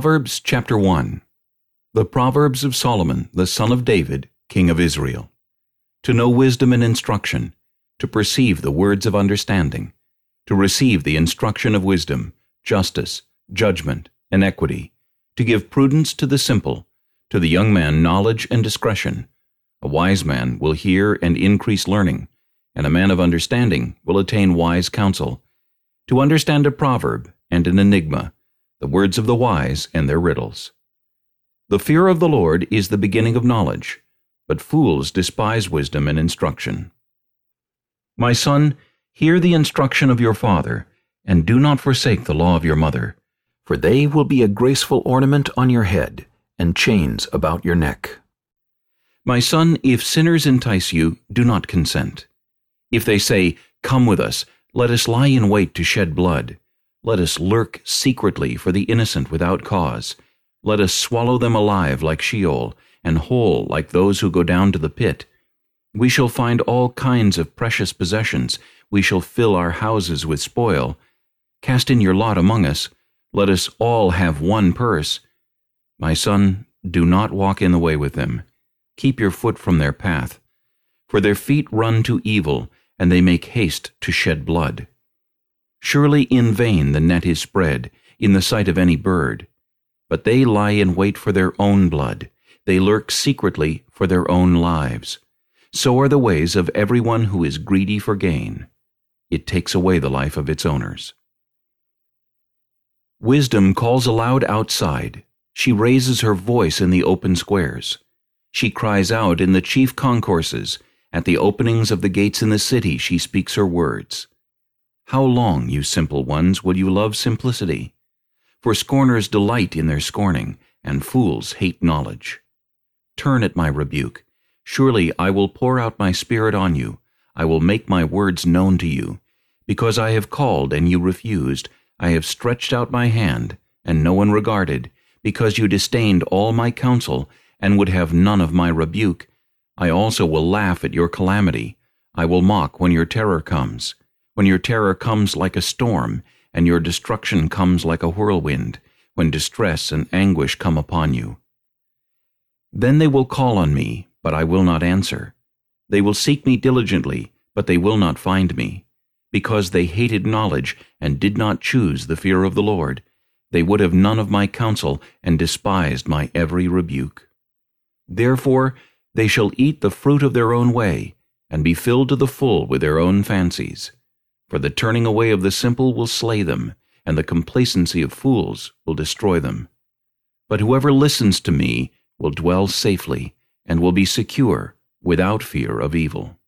Proverbs chapter 1 The Proverbs of Solomon, the son of David, king of Israel. To know wisdom and instruction, to perceive the words of understanding, to receive the instruction of wisdom, justice, judgment, and equity, to give prudence to the simple, to the young man knowledge and discretion. A wise man will hear and increase learning, and a man of understanding will attain wise counsel. To understand a proverb and an enigma, the words of the wise and their riddles. The fear of the Lord is the beginning of knowledge, but fools despise wisdom and instruction. My son, hear the instruction of your father, and do not forsake the law of your mother, for they will be a graceful ornament on your head, and chains about your neck. My son, if sinners entice you, do not consent. If they say, Come with us, let us lie in wait to shed blood, let us lurk secretly for the innocent without cause. Let us swallow them alive like Sheol, and whole like those who go down to the pit. We shall find all kinds of precious possessions. We shall fill our houses with spoil. Cast in your lot among us. Let us all have one purse. My son, do not walk in the way with them. Keep your foot from their path. For their feet run to evil, and they make haste to shed blood. Surely in vain the net is spread, in the sight of any bird. But they lie in wait for their own blood. They lurk secretly for their own lives. So are the ways of everyone who is greedy for gain. It takes away the life of its owners. Wisdom calls aloud outside. She raises her voice in the open squares. She cries out in the chief concourses. At the openings of the gates in the city she speaks her words. How long, you simple ones, will you love simplicity? For scorners delight in their scorning, and fools hate knowledge. Turn at my rebuke. Surely I will pour out my spirit on you. I will make my words known to you. Because I have called and you refused, I have stretched out my hand, and no one regarded, because you disdained all my counsel, and would have none of my rebuke. I also will laugh at your calamity. I will mock when your terror comes when your terror comes like a storm, and your destruction comes like a whirlwind, when distress and anguish come upon you. Then they will call on me, but I will not answer. They will seek me diligently, but they will not find me. Because they hated knowledge, and did not choose the fear of the Lord, they would have none of my counsel, and despised my every rebuke. Therefore they shall eat the fruit of their own way, and be filled to the full with their own fancies. For the turning away of the simple will slay them, and the complacency of fools will destroy them. But whoever listens to me will dwell safely, and will be secure, without fear of evil.